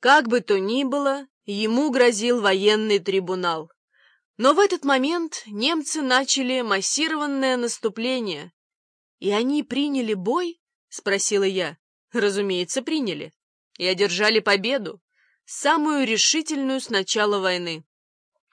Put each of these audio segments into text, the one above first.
Как бы то ни было, ему грозил военный трибунал. Но в этот момент немцы начали массированное наступление. «И они приняли бой?» — спросила я. «Разумеется, приняли. И одержали победу, самую решительную с начала войны.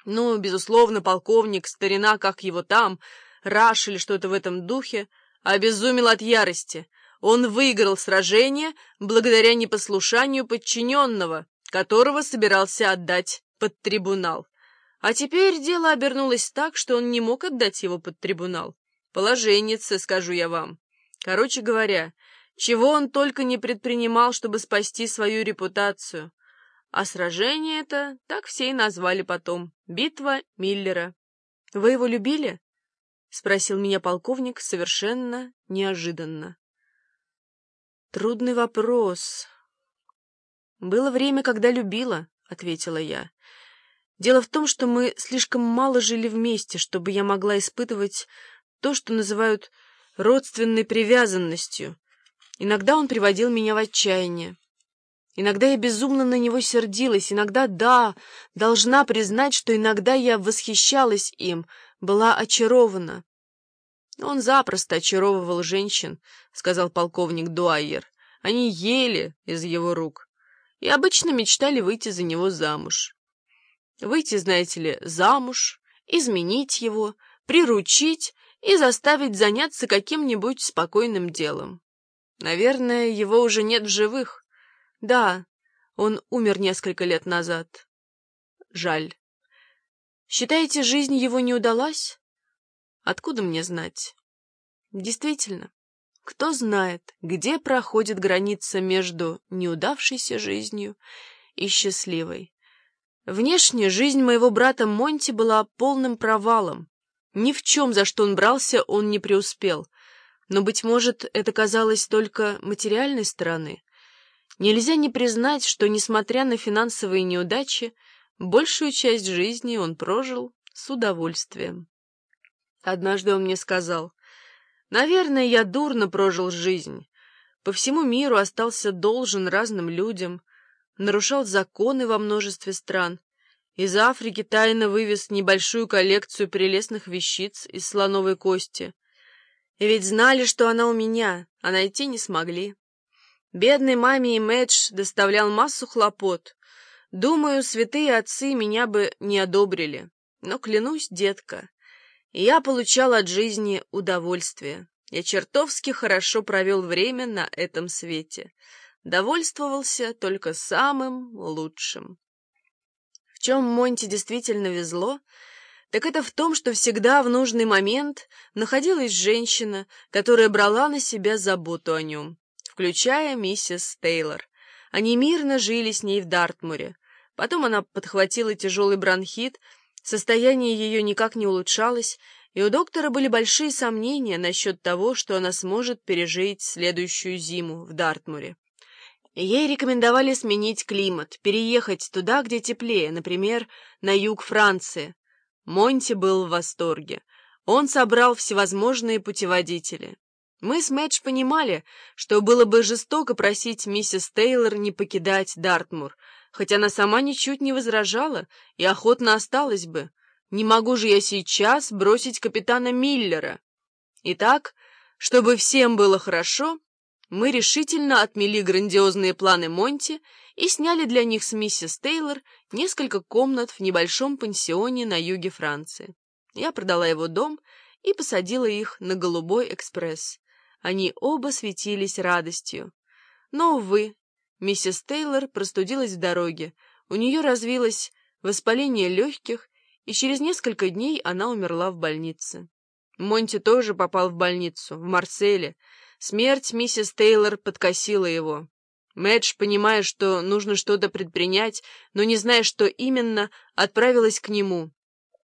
Ну, безусловно, полковник, старина, как его там, Раш или что-то в этом духе, обезумел от ярости. Он выиграл сражение благодаря непослушанию подчиненного, которого собирался отдать под трибунал. А теперь дело обернулось так, что он не мог отдать его под трибунал. Положенница, скажу я вам. Короче говоря, чего он только не предпринимал, чтобы спасти свою репутацию. А сражение это так все и назвали потом — битва Миллера. Вы его любили? — спросил меня полковник совершенно неожиданно. «Трудный вопрос. Было время, когда любила», — ответила я. «Дело в том, что мы слишком мало жили вместе, чтобы я могла испытывать то, что называют родственной привязанностью. Иногда он приводил меня в отчаяние. Иногда я безумно на него сердилась, иногда, да, должна признать, что иногда я восхищалась им — была очарована. «Он запросто очаровывал женщин», — сказал полковник Дуайер. «Они ели из его рук и обычно мечтали выйти за него замуж. Выйти, знаете ли, замуж, изменить его, приручить и заставить заняться каким-нибудь спокойным делом. Наверное, его уже нет в живых. Да, он умер несколько лет назад. Жаль. Считаете, жизнь его не удалась? Откуда мне знать? Действительно, кто знает, где проходит граница между неудавшейся жизнью и счастливой. Внешне жизнь моего брата Монти была полным провалом. Ни в чем, за что он брался, он не преуспел. Но, быть может, это казалось только материальной стороны. Нельзя не признать, что, несмотря на финансовые неудачи, Большую часть жизни он прожил с удовольствием. Однажды он мне сказал, «Наверное, я дурно прожил жизнь. По всему миру остался должен разным людям, нарушал законы во множестве стран. Из Африки тайно вывез небольшую коллекцию прелестных вещиц из слоновой кости. И ведь знали, что она у меня, а найти не смогли. Бедной маме и Мэдж доставлял массу хлопот». Думаю, святые отцы меня бы не одобрили. Но клянусь, детка, я получал от жизни удовольствие. Я чертовски хорошо провел время на этом свете. Довольствовался только самым лучшим. В чем Монти действительно везло, так это в том, что всегда в нужный момент находилась женщина, которая брала на себя заботу о нем, включая миссис Тейлор. Они мирно жили с ней в Дартмуре. Потом она подхватила тяжелый бронхит, состояние ее никак не улучшалось, и у доктора были большие сомнения насчет того, что она сможет пережить следующую зиму в Дартмуре. Ей рекомендовали сменить климат, переехать туда, где теплее, например, на юг Франции. Монти был в восторге. Он собрал всевозможные путеводители. Мы с Мэтч понимали, что было бы жестоко просить миссис Тейлор не покидать Дартмур, хоть она сама ничуть не возражала и охотно осталась бы. Не могу же я сейчас бросить капитана Миллера. Итак, чтобы всем было хорошо, мы решительно отмели грандиозные планы Монти и сняли для них с миссис Тейлор несколько комнат в небольшом пансионе на юге Франции. Я продала его дом и посадила их на голубой экспресс. Они оба светились радостью. Но, увы, миссис Тейлор простудилась в дороге, у нее развилось воспаление легких, и через несколько дней она умерла в больнице. Монти тоже попал в больницу, в Марселе. Смерть миссис Тейлор подкосила его. Мэдж, понимая, что нужно что-то предпринять, но не зная, что именно, отправилась к нему.